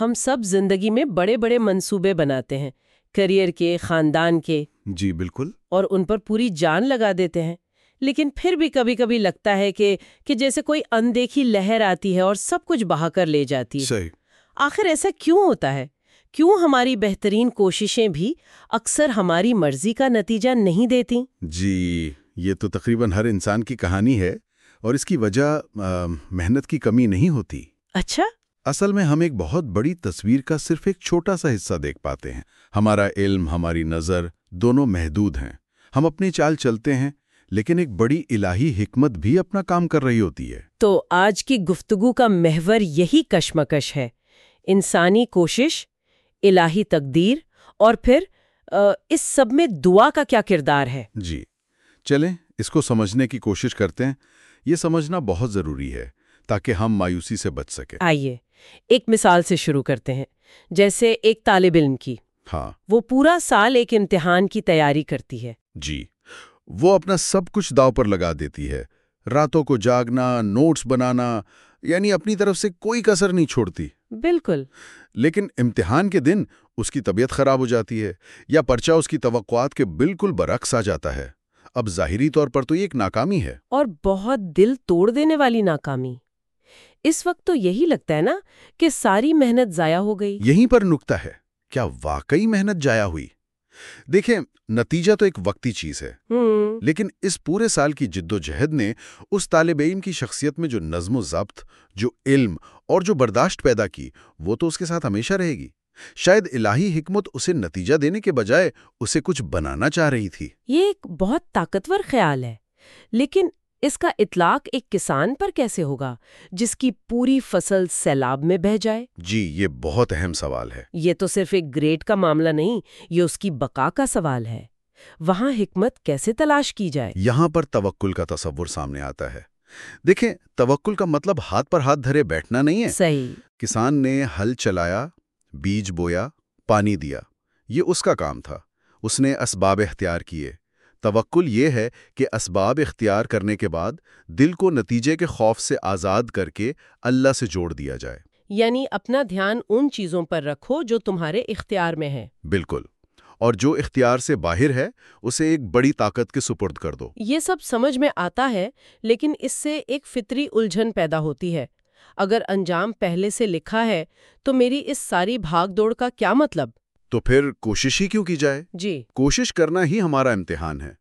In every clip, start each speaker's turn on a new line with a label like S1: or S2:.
S1: ہم سب زندگی میں بڑے بڑے منصوبے بناتے ہیں کریئر کے خاندان کے۔
S2: جی بالکل۔
S1: اور ان پر پوری جان لگا دیتے ہیں۔ لیکن پھر بھی کبھی کبھی لگتا ہے کہ کہ جیسے کوئی اندیکھی لہر آتی ہے اور سب کچھ بہا کر لے جاتی ہے۔
S2: صحیح۔
S1: آخر ایسا کیوں ہوتا ہے؟ کیوں ہماری بہترین کوششیں بھی اکثر ہماری مرضی کا نتیجہ نہیں دیتی
S2: جی یہ تو تقریباً ہر انسان کی کہانی ہے اور اس کی وجہ آ، محنت کی کمی نہیں ہوتی۔
S1: اچھا۔
S2: اصل میں ہم ایک بہت بڑی تصویر کا صرف ایک چھوٹا سا حصہ دیکھ پاتے ہیں۔ ہمارا علم ہماری نظر دونوں محدود ہیں۔ ہم اپنی چال چلتے ہیں لیکن ایک بڑی الہی حکمت بھی اپنا کام کر رہی ہوتی ہے۔
S1: تو آج کی گفتگو کا محور یہی کشمکش ہے۔ انسانی کوشش الہی تقدیر اور پھر آ، اس سب میں دعا کا کیا کردار ہے؟
S2: جی۔ چلیں اس کو سمجھنے کی کوشش کرتے ہیں۔ یہ سمجھنا بہت ضروری ہے۔ تاکہ ہم مایوسی سے بچ سکیں۔
S1: آئیے ایک مثال سے شروع کرتے ہیں۔ جیسے ایک طالب علم کی۔
S2: ہاں۔
S1: وہ پورا سال ایک امتحان کی تیاری کرتی ہے۔
S2: جی۔ وہ اپنا سب کچھ داؤ پر لگا دیتی ہے۔ راتوں کو جاگنا نوٹس بنانا یعنی اپنی طرف سے کوئی کسر نہیں چھوڑتی۔
S1: بالکل۔
S2: لیکن امتحان کے دن اس کی طبیعت خراب ہو جاتی ہے یا پرچہ اس کی توقعات کے بالکل برعکس آ جاتا ہے۔ اب ظاہری طور پر تو یہ ایک ناکامی ہے۔
S1: اور بہت دل توڑ دینے والی ناکامی۔ اس وقت تو یہی لگتا ہے نا کہ ساری محنت ضائع ہو گئی۔
S2: یہیں پر نکتہ ہے کیا واقعی محنت جایا ہوئی؟ دیکھیں نتیجہ تو ایک وقتی چیز ہے۔ لیکن اس پورے سال کی جد و جہد نے اس طالب علم کی شخصیت میں جو نظم و ضبط جو علم اور جو برداشت پیدا کی وہ تو اس کے ساتھ ہمیشہ رہے گی۔ شاید الہی حکمت اسے نتیجہ دینے کے بجائے اسے کچھ بنانا چاہ رہی تھی۔
S1: یہ ایک بہت طاقتور خیال ہے۔ لیکن اس کا اطلاق ایک کسان پر کیسے ہوگا جس کی پوری فصل سیلاب میں بہ جائے؟
S2: جی یہ بہت اہم سوال ہے۔
S1: یہ تو صرف ایک گریڈ کا معاملہ نہیں یہ اس کی بقا کا سوال ہے۔ وہاں حکمت کیسے تلاش کی جائے؟
S2: یہاں پر توکل کا تصور سامنے آتا ہے۔ دیکھیں توکل کا مطلب ہاتھ پر ہاتھ دھرے بیٹھنا نہیں ہے۔
S1: صحیح۔
S2: کسان نے ہل چلایا بیج بویا پانی دیا۔ یہ اس کا کام تھا۔ اس نے اسباب اختیار کیے۔ توکل یہ ہے کہ اسباب اختیار کرنے کے بعد دل کو نتیجے کے خوف سے آزاد کر کے اللہ سے جوڑ دیا جائے۔
S1: یعنی اپنا دھیان ان چیزوں پر رکھو جو تمہارے اختیار میں ہیں۔
S2: بالکل۔ اور جو اختیار سے باہر ہے اسے ایک بڑی طاقت کے سپرد کر دو۔
S1: یہ سب سمجھ میں آتا ہے لیکن اس سے ایک فطری الجھن پیدا ہوتی ہے۔ اگر انجام پہلے سے لکھا ہے تو میری اس ساری بھاگ دوڑ کا کیا مطلب؟
S2: تو پھر کوشش ہی کیوں کی جائے؟
S1: جی۔
S2: کوشش کرنا ہی ہمارا امتحان ہے۔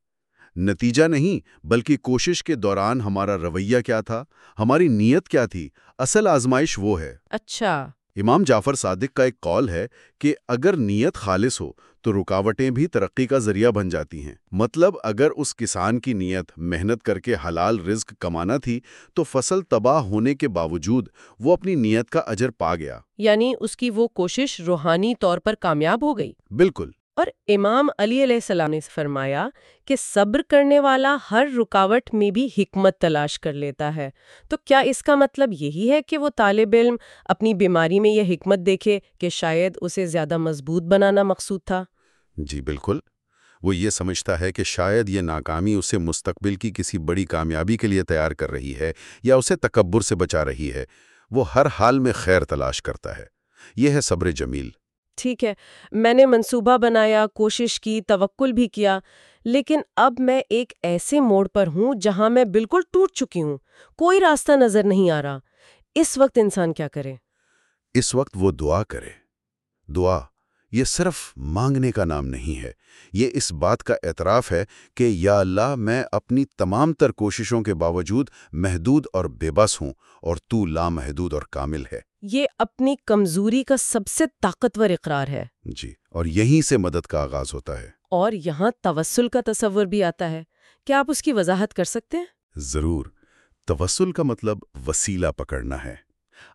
S2: نتیجہ نہیں بلکہ کوشش کے دوران ہمارا رویہ کیا تھا ہماری نیت کیا تھی اصل آزمائش وہ ہے۔
S1: اچھا۔
S2: امام جعفر صادق کا ایک قول ہے کہ اگر نیت خالص ہو تو رکاوٹیں بھی ترقی کا ذریعہ بن جاتی ہیں۔ مطلب اگر اس کسان کی نیت محنت کر کے حلال رزق کمانا تھی تو فصل تباہ ہونے کے باوجود وہ اپنی نیت کا اجر پا گیا۔
S1: یعنی اس کی وہ کوشش روحانی طور پر کامیاب ہو گئی۔
S2: بالکل۔
S1: اور امام علی علیہ السلام نے فرمایا کہ صبر کرنے والا ہر رکاوٹ میں بھی حکمت تلاش کر لیتا ہے۔ تو کیا اس کا مطلب یہی ہے کہ وہ طالب علم اپنی بیماری میں یہ حکمت دیکھے کہ شاید اسے زیادہ مضبوط بنانا مقصود تھا؟
S2: جی بالکل۔ وہ یہ سمجھتا ہے کہ شاید یہ ناکامی اسے مستقبل کی کسی بڑی کامیابی کے لیے تیار کر رہی ہے یا اسے تکبر سے بچا رہی ہے۔ وہ ہر حال میں خیر تلاش کرتا ہے۔ یہ ہے صبر جمیل۔
S1: ٹھیک ہے، میں نے منصوبہ بنایا، کوشش کی، توکل بھی کیا، لیکن اب میں ایک ایسے موڑ پر ہوں جہاں میں بالکل ٹوٹ چکی ہوں۔ کوئی راستہ نظر نہیں آ رہا۔ اس وقت انسان کیا کرے؟
S2: اس وقت وہ دعا کرے۔ دعا، یہ صرف مانگنے کا نام نہیں ہے۔ یہ اس بات کا اعتراف ہے کہ یا اللہ، میں اپنی تمام تر کوششوں کے باوجود محدود اور بے بس ہوں اور تو لامحدود اور کامل ہے۔
S1: یہ اپنی کمزوری کا سب سے طاقتور اقرار ہے۔
S2: جی اور یہیں سے مدد کا آغاز ہوتا ہے۔
S1: اور یہاں توسل کا تصور بھی آتا ہے۔ کیا آپ اس کی وضاحت کر سکتے ہیں؟
S2: ضرور۔ توسل کا مطلب وسیلہ پکڑنا ہے۔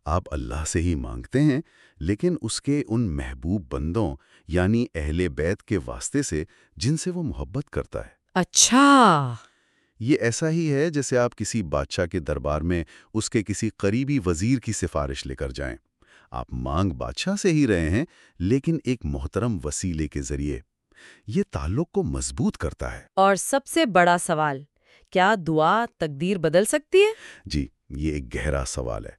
S2: آپ اللہ سے ہی مانگتے ہیں لیکن اس کے ان محبوب بندوں یعنی اہل بیت کے واسطے سے جن سے وہ محبت کرتا ہے۔
S1: اچھا!
S2: یہ ایسا ہی ہے جیسے آپ کسی بادشاہ کے دربار میں اس کے کسی قریبی وزیر کی سفارش لے کر جائیں۔ آپ مانگ بادشاہ سے ہی رہے ہیں لیکن ایک محترم وسیلے کے ذریعے۔ یہ تعلق کو مضبوط کرتا ہے۔
S1: اور سب سے بڑا سوال کیا دعا تقدیر بدل سکتی ہے؟
S2: جی یہ ایک گہرا سوال ہے۔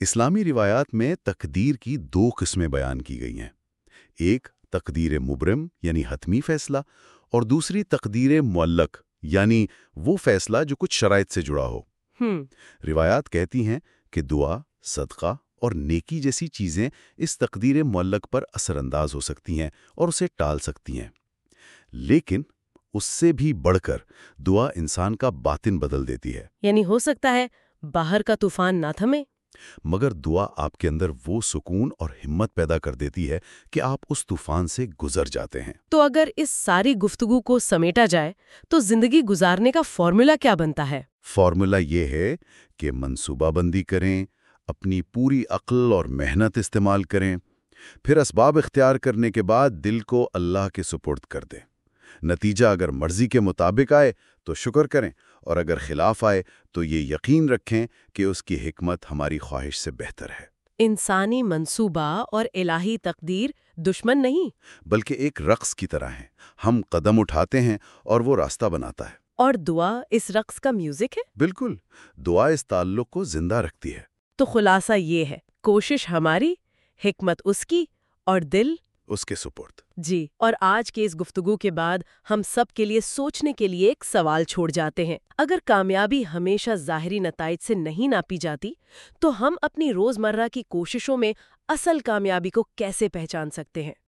S2: اسلامی روایات میں تقدیر کی دو قسمیں بیان کی گئی ہیں۔ ایک تقدیر مبرم یعنی حتمی فیصلہ اور دوسری تقدیر معلق۔ یعنی وہ فیصلہ جو کچھ شرائط سے جڑا ہو۔ روایات کہتی ہیں کہ دعا صدقہ اور نیکی جیسی چیزیں اس تقدیر معلق پر اثر انداز ہو سکتی ہیں اور اسے ٹال سکتی ہیں۔ لیکن اس سے بھی بڑھ کر دعا انسان کا باطن بدل دیتی ہے۔
S1: یعنی ہو سکتا ہے باہر کا طوفان نہ تھمے۔
S2: مگر دعا آپ کے اندر وہ سکون اور ہمت پیدا کر دیتی ہے کہ آپ اس طوفان سے گزر جاتے ہیں۔
S1: تو اگر اس ساری گفتگو کو سمیٹا جائے تو زندگی گزارنے کا فارمولا کیا بنتا ہے؟
S2: فارمولا یہ ہے کہ منصوبہ بندی کریں اپنی پوری عقل اور محنت استعمال کریں پھر اسباب اختیار کرنے کے بعد دل کو اللہ کے سپرد کر دیں۔ نتیجہ اگر مرضی کے مطابق آئے تو شکر کریں اور اگر خلاف آئے تو یہ یقین رکھیں کہ اس کی حکمت ہماری خواہش سے بہتر ہے۔
S1: انسانی منصوبہ اور الہی تقدیر دشمن نہیں۔
S2: بلکہ ایک رقص کی طرح ہے ہم قدم اٹھاتے ہیں اور وہ راستہ بناتا ہے۔
S1: اور دعا اس رقص کا میوزک ہے؟
S2: بالکل۔ دعا اس تعلق کو زندہ رکھتی ہے۔
S1: تو خلاصہ یہ ہے کوشش ہماری حکمت اس کی اور دل
S2: اس کے سپرد۔
S1: جی اور آج کے اس گفتگو کے بعد ہم سب کے لیے سوچنے کے لیے ایک سوال چھوڑ جاتے ہیں۔ اگر کامیابی ہمیشہ ظاہری نتائج سے نہیں ناپی جاتی، تو ہم اپنی روزمرہ کی کوششوں میں اصل کامیابی کو کیسے پہچان سکتے ہیں؟